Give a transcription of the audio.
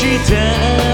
记得